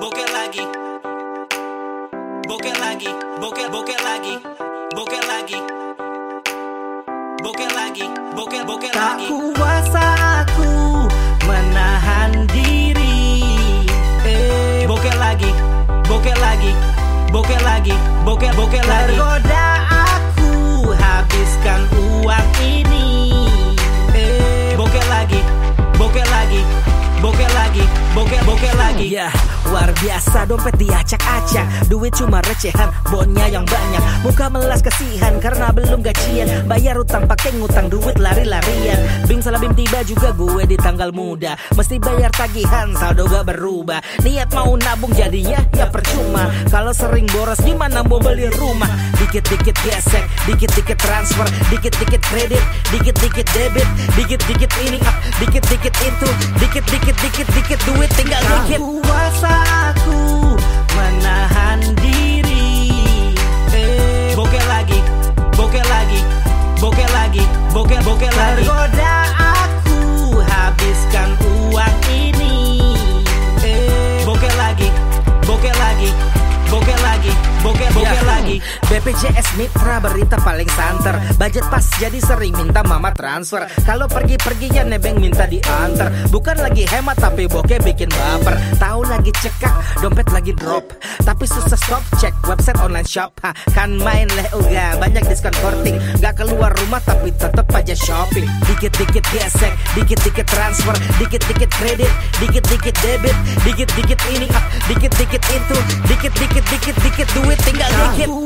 bokeh lagi. Bokeh lagi, bokeh bokeh lagi. Bokeh lagi. Bokeh lagi, bokeh bokeh Tak lagi. kuasa aku menahan diri eh, Bokeh lagi, bokeh lagi. Bokeh lagi, bokeh bokeh lagi. Tergoda bokeh bokeh lagi. Ya, luar biasa dompet diacak-acak. Duit cuma recehan, bonnya yang banyak. Muka melas kasihan karena belum gajian. Bayar utang pakai ngutang duit lari-larian. Bim salah bim tiba juga gue di tanggal muda. Mesti bayar tagihan, saldo gak berubah. Niat mau nabung jadinya ya percuma. Kalau sering boros gimana mau beli rumah? Dikit-dikit gesek, dikit-dikit transfer Dikit-dikit kredit, dikit-dikit debit Dikit-dikit ini up, dikit-dikit itu Dikit-dikit-dikit-dikit duit tinggal dikit kuasa aku menahan diri eh, Bokeh lagi, bokeh lagi. Bokeh lagi, bokeh bokeh lagi. Tergoda lagi. BPJS Mitra berita paling santer. Budget pas jadi sering minta mama transfer. Kalau pergi-pergi ya nebeng minta diantar. Bukan lagi hemat tapi bokeh bikin baper. Tahu lagi cekak, dompet lagi drop. Tapi susah stop cek website online shop. Ha, Kan main leh uga, banyak diskon korting Gak keluar rumah tapi tetep aja shopping. Dikit-dikit gesek, dikit-dikit transfer. Dikit-dikit kredit, dikit-dikit debit. Dikit-dikit ini dikit-dikit itu. Dikit-dikit-dikit-dikit duit tinggal dikit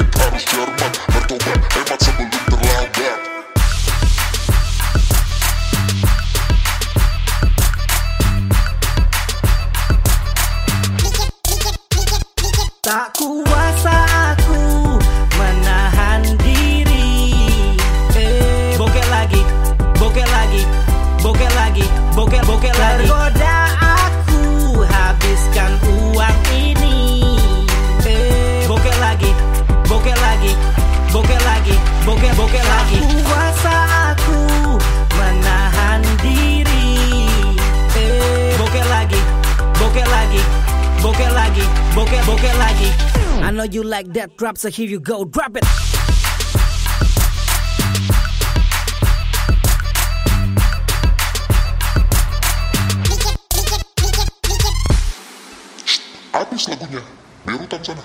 Bokeh lagi, bokeh bokeh lagi. I know you like that drop so here you go drop it Habis lagunya, berutan sana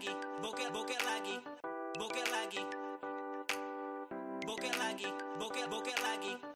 lagi, bokeh bokeh lagi. Bokeh lagi. Bokeh lagi, bokeh bokeh lagi.